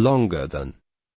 longer than